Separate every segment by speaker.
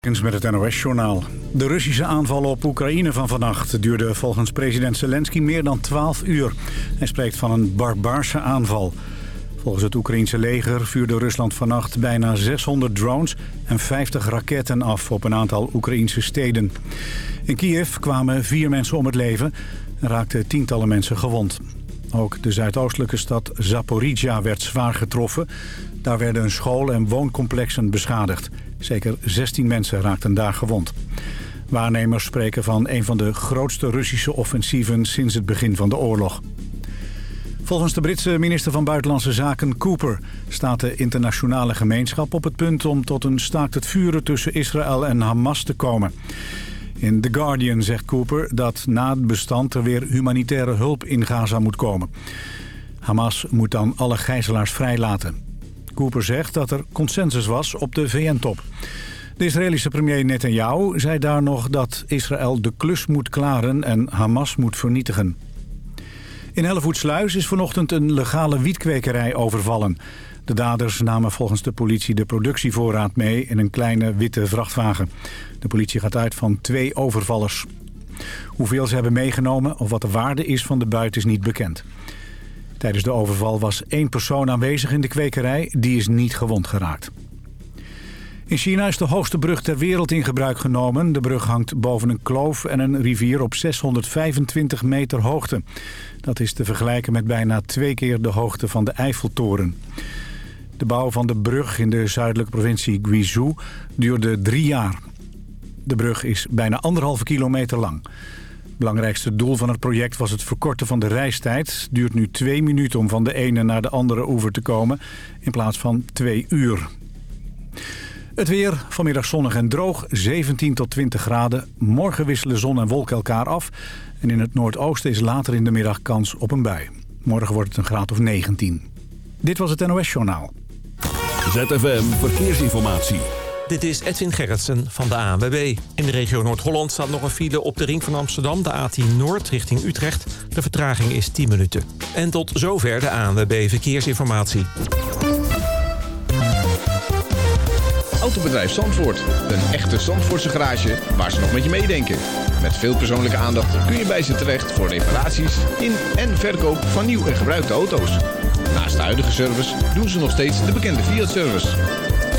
Speaker 1: met het NOS-journaal. De Russische aanval op Oekraïne van vannacht duurde volgens president Zelensky meer dan 12 uur. Hij spreekt van een barbaarse aanval. Volgens het Oekraïense leger vuurde Rusland vannacht bijna 600 drones en 50 raketten af op een aantal Oekraïense steden. In Kiev kwamen vier mensen om het leven en raakten tientallen mensen gewond. Ook de zuidoostelijke stad Zaporizhia werd zwaar getroffen. Daar werden een school en wooncomplexen beschadigd. Zeker 16 mensen raakten daar gewond. Waarnemers spreken van een van de grootste Russische offensieven sinds het begin van de oorlog. Volgens de Britse minister van Buitenlandse Zaken Cooper staat de internationale gemeenschap op het punt om tot een staakt het vuren tussen Israël en Hamas te komen. In The Guardian zegt Cooper dat na het bestand er weer humanitaire hulp in Gaza moet komen. Hamas moet dan alle gijzelaars vrijlaten. Cooper zegt dat er consensus was op de VN-top. De Israëlische premier Netanyahu zei daar nog dat Israël de klus moet klaren en Hamas moet vernietigen. In Hellevoetsluis is vanochtend een legale wietkwekerij overvallen. De daders namen volgens de politie de productievoorraad mee in een kleine witte vrachtwagen. De politie gaat uit van twee overvallers. Hoeveel ze hebben meegenomen of wat de waarde is van de buit is niet bekend. Tijdens de overval was één persoon aanwezig in de kwekerij. Die is niet gewond geraakt. In China is de hoogste brug ter wereld in gebruik genomen. De brug hangt boven een kloof en een rivier op 625 meter hoogte. Dat is te vergelijken met bijna twee keer de hoogte van de Eiffeltoren. De bouw van de brug in de zuidelijke provincie Guizhou duurde drie jaar. De brug is bijna anderhalve kilometer lang belangrijkste doel van het project was het verkorten van de reistijd. Het duurt nu twee minuten om van de ene naar de andere oever te komen... in plaats van twee uur. Het weer, vanmiddag zonnig en droog, 17 tot 20 graden. Morgen wisselen zon en wolken elkaar af. En in het noordoosten is later in de middag kans op een bui. Morgen wordt het een graad of 19. Dit was het NOS Journaal.
Speaker 2: ZFM Verkeersinformatie.
Speaker 3: Dit is Edwin Gerritsen van de ANWB. In de regio Noord-Holland staat nog een file op de ring van Amsterdam... de A10 Noord richting Utrecht. De vertraging is 10 minuten. En tot zover de ANWB Verkeersinformatie.
Speaker 4: Autobedrijf Zandvoort. Een echte Zandvoortse garage waar ze nog met je meedenken. Met veel persoonlijke aandacht kun je bij ze terecht... voor reparaties in en verkoop van nieuw en gebruikte auto's. Naast de huidige service doen ze nog steeds de bekende Fiat-service...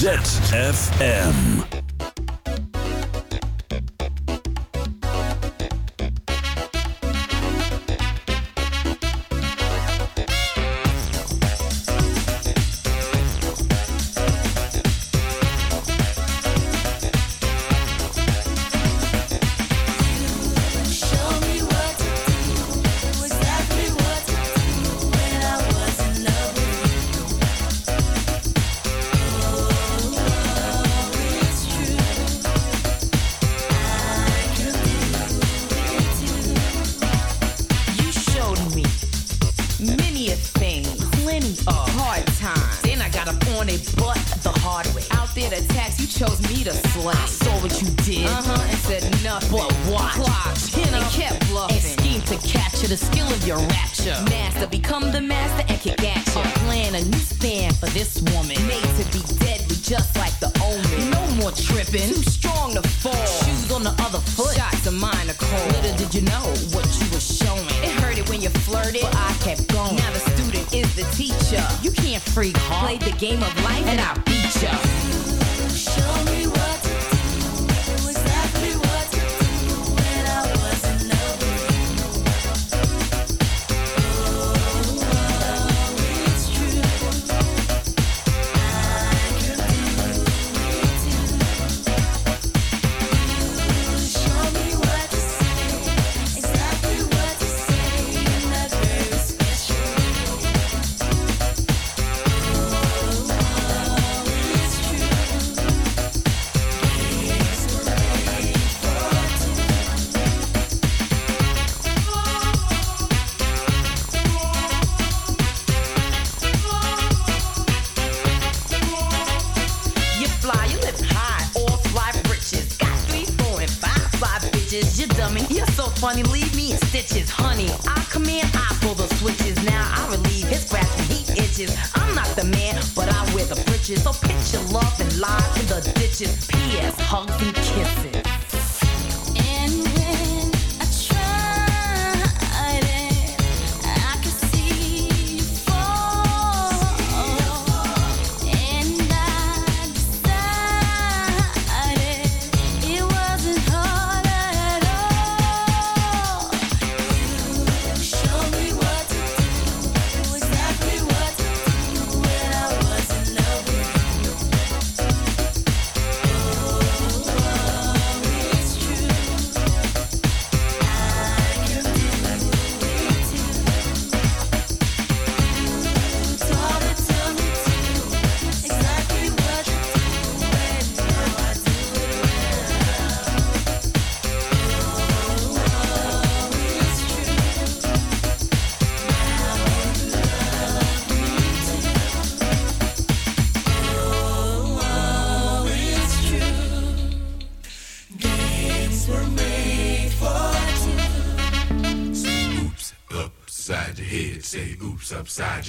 Speaker 5: ZFM.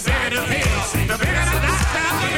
Speaker 6: the bigger the pill, the bigger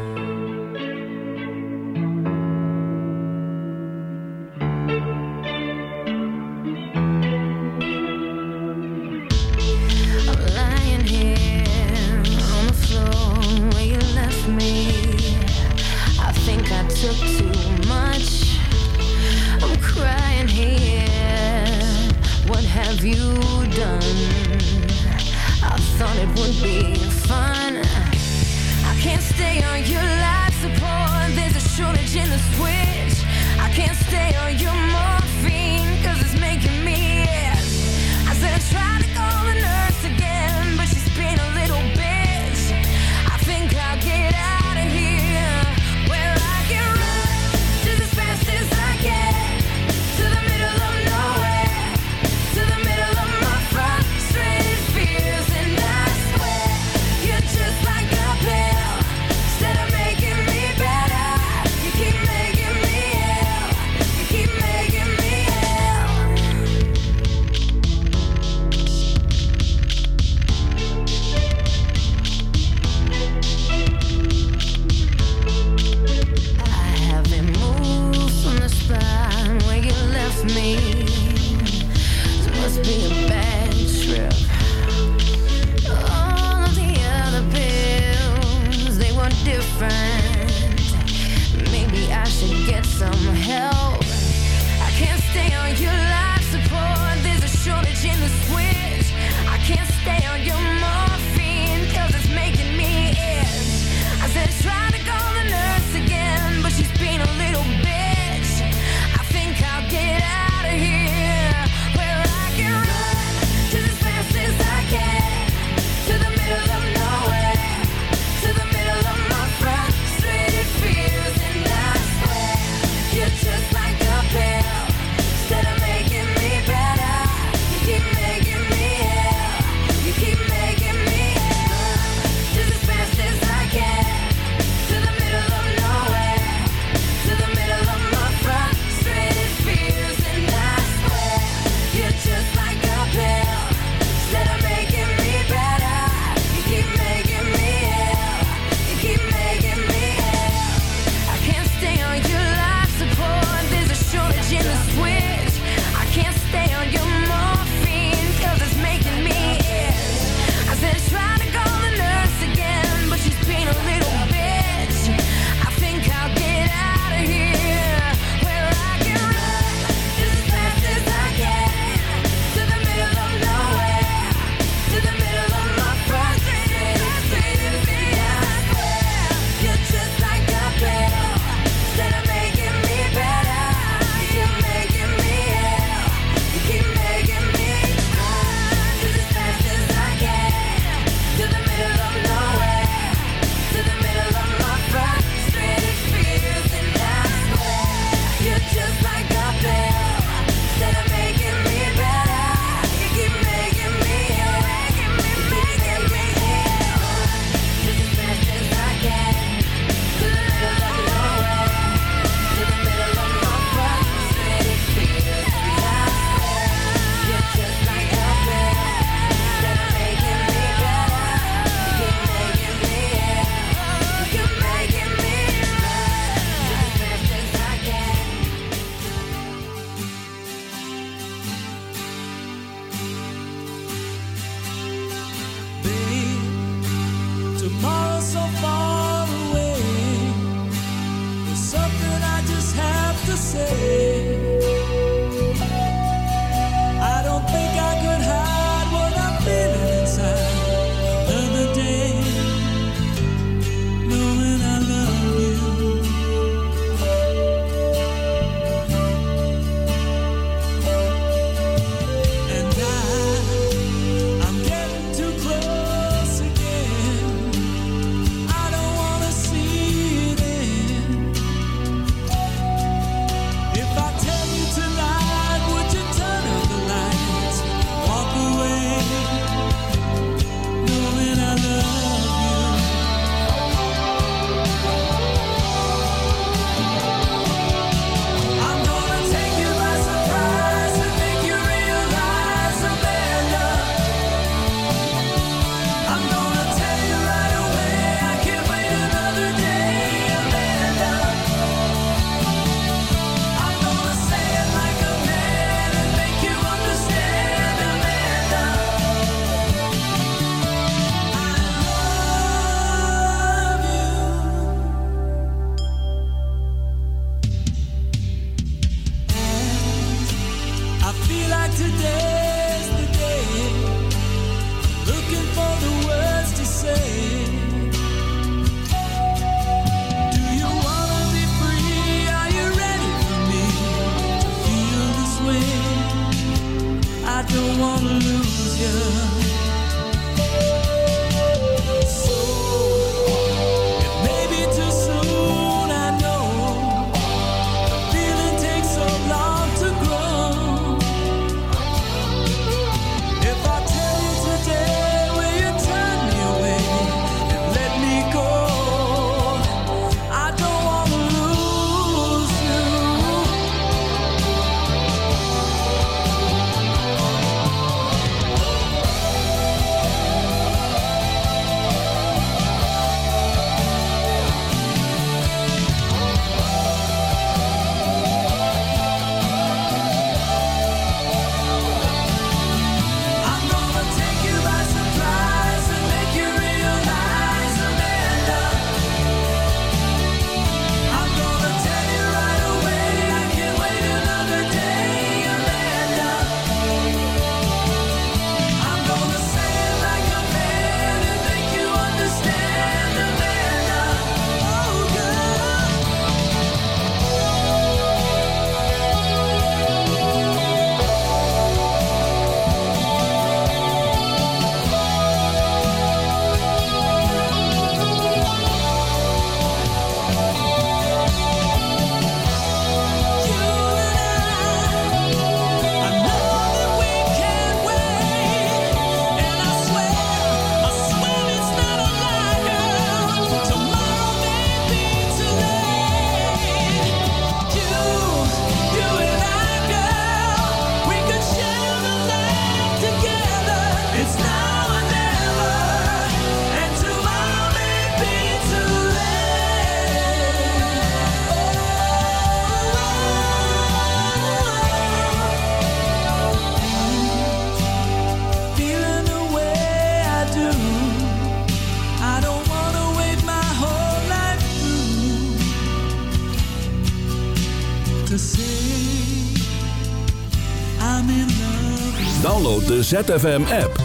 Speaker 2: ZFM-app.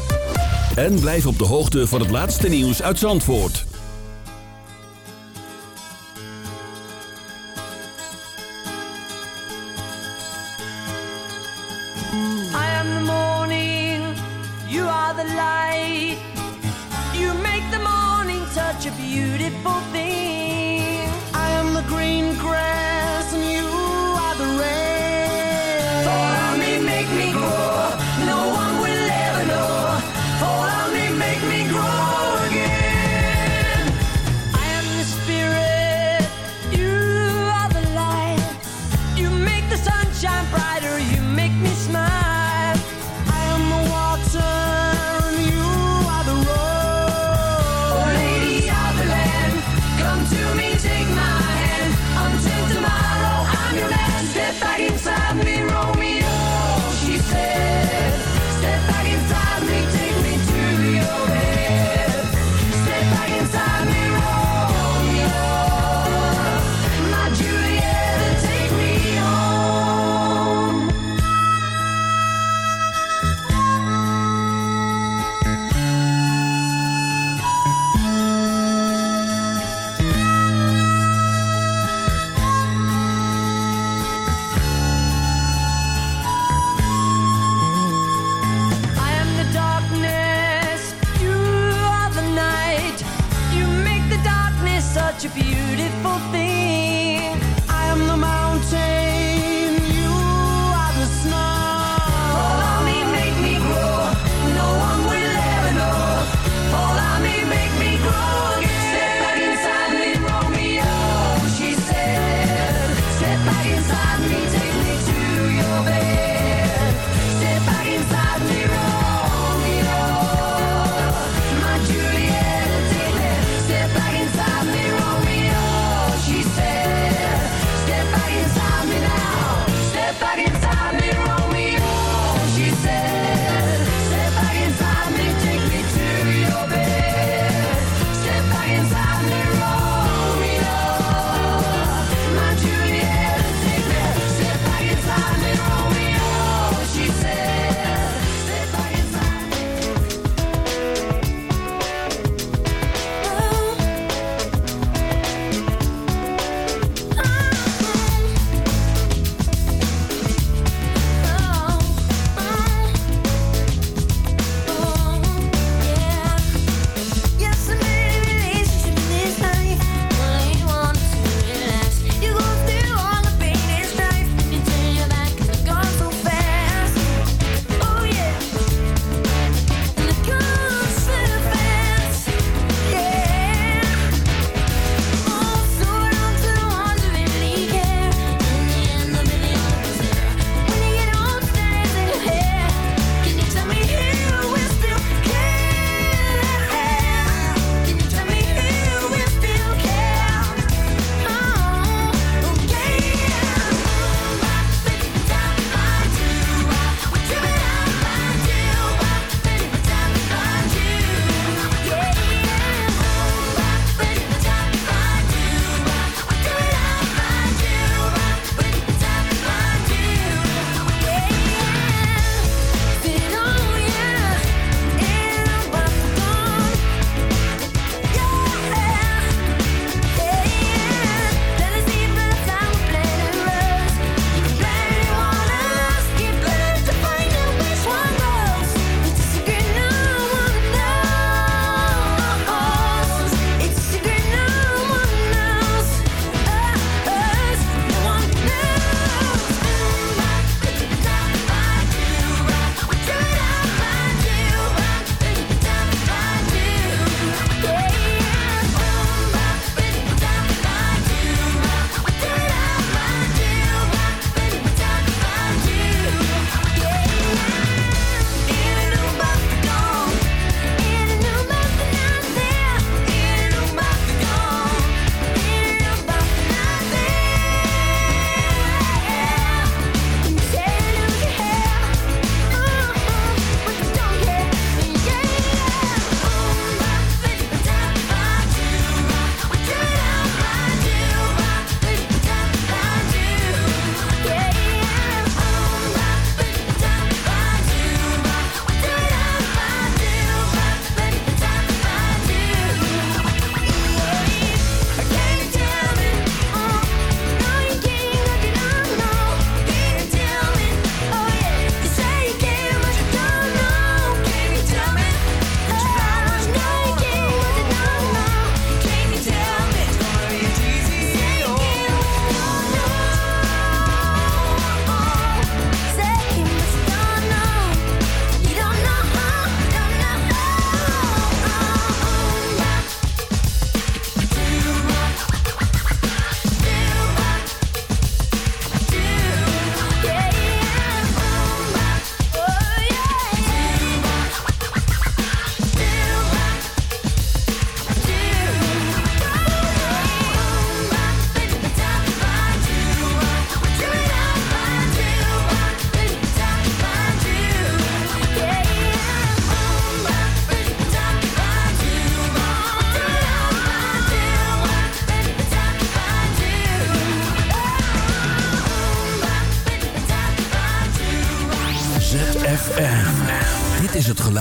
Speaker 2: En blijf op de hoogte van het laatste nieuws uit Zandvoort.
Speaker 7: I am the morning, you are the light. You make the morning touch a beautiful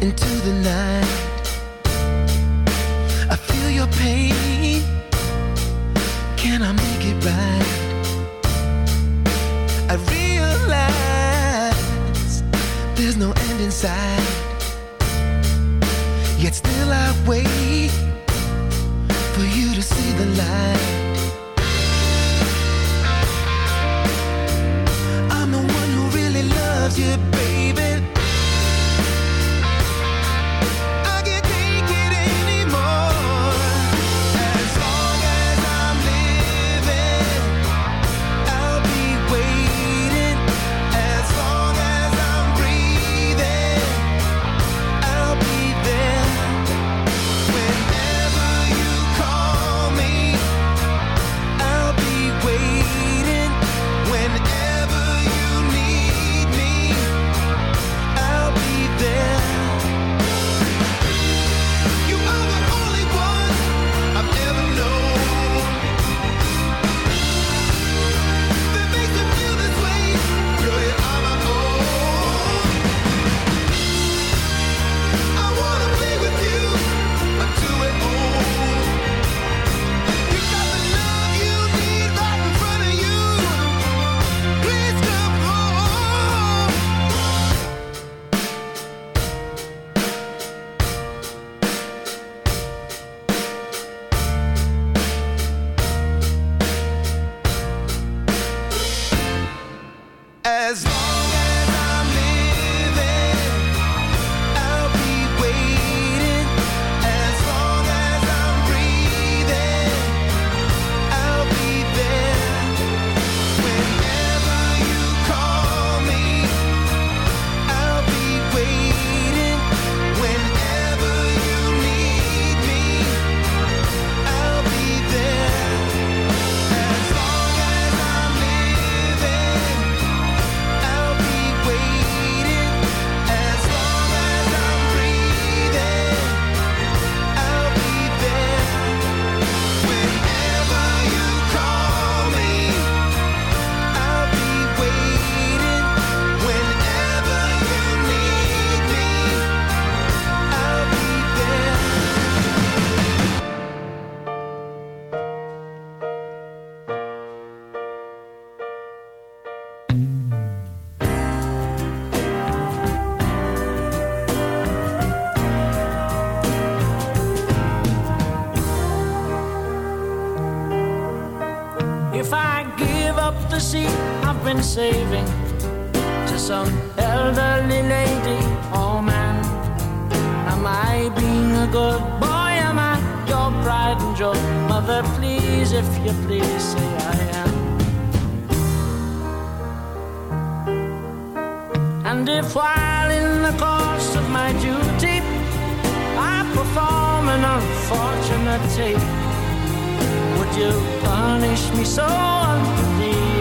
Speaker 8: into the night.
Speaker 7: saving to some elderly lady or man? Am I being a good boy? Am I your bride and your mother? Please, if you please, say I am. And if while in the course of my duty I perform an unfortunate tape, would you punish me so?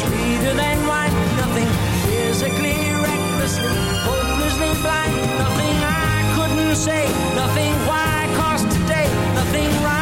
Speaker 7: sweeter than wine, nothing physically, recklessly, hopelessly blind, nothing I couldn't say, nothing why, cause today, nothing rhyme.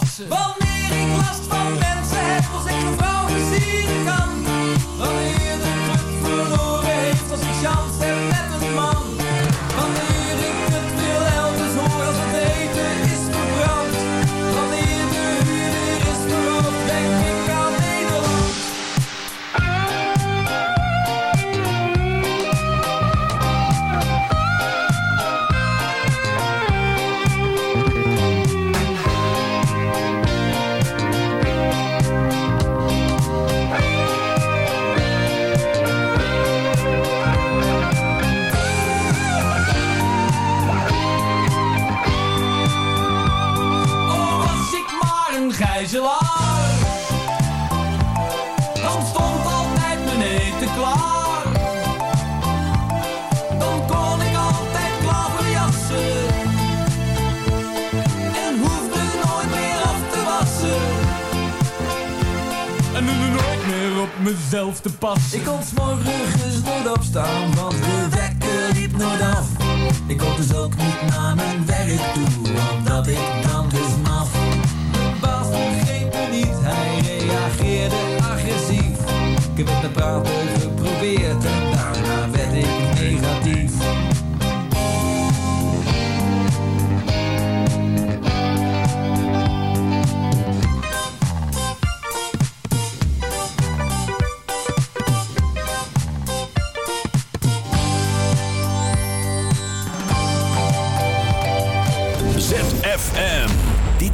Speaker 9: losses. Well, op mezelf te passen. Ik kon 's morgens nooit opstaan, want de wekker liep nooit af. Ik kon dus ook niet naar mijn werk toe, omdat ik dan dus maf. Mijn baas begreep me niet, hij reageerde agressief. Ik heb met praten geprobeerd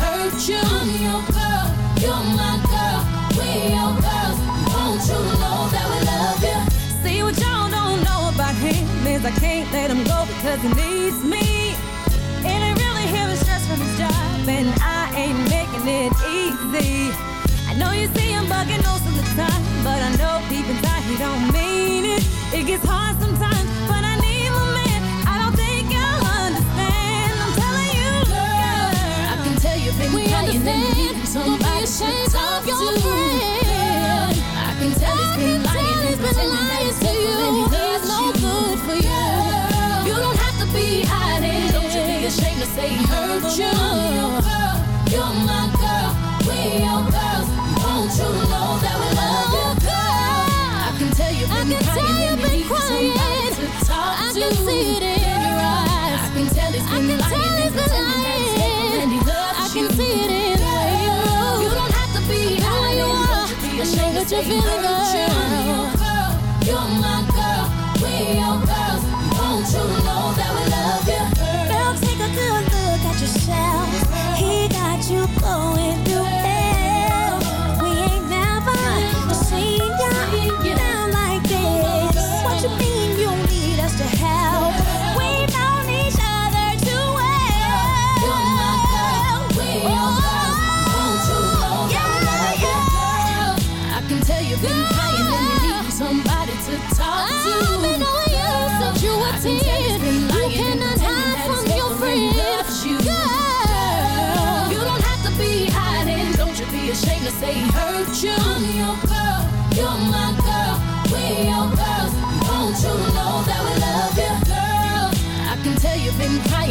Speaker 10: Hurt you. I'm your girl, you're my girl. We your girls. Won't you know that we love you?
Speaker 11: See what y'all don't know about him is I can't let him go because he needs me. And I really hear the stress from his job, and I ain't making it easy. I know you see him bugging most of the time, but I know deep inside he don't mean it. It gets hard sometimes, but
Speaker 10: you've been
Speaker 11: We
Speaker 10: crying and
Speaker 11: understand.
Speaker 10: somebody to
Speaker 11: Don't be ashamed
Speaker 10: talk
Speaker 11: your
Speaker 10: to.
Speaker 11: friend.
Speaker 10: I can tell he's been lying and pretending that he's faithful and he loves
Speaker 11: no
Speaker 10: you.
Speaker 11: good for you.
Speaker 10: You don't have to be hiding. Don't you be ashamed to say he hurt you.
Speaker 11: feeling
Speaker 10: love.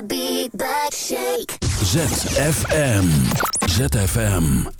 Speaker 12: wanna back, shake.
Speaker 2: ZFM. ZFM.